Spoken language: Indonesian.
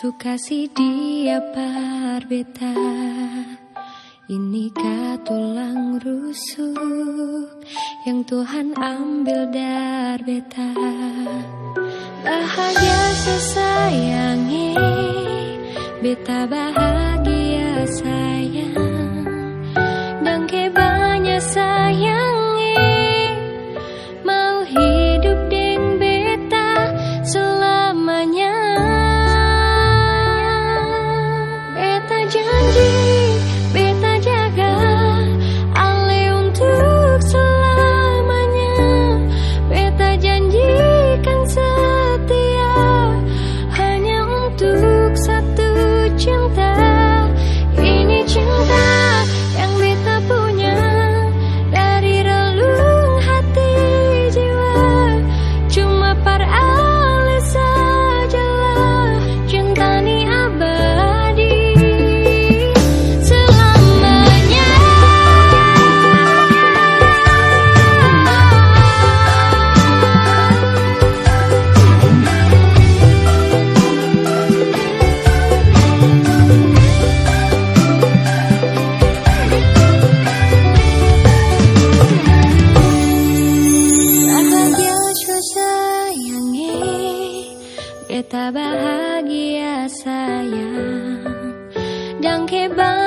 Suka si dia parbeta. Ini tulang rusuk Yang Tuhan ambil dar beta? Bahagia sesayangi Beta bahagia Beta bahagia sayang. Dan kebang